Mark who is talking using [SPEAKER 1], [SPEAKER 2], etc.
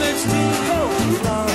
[SPEAKER 1] Sixteen to hold.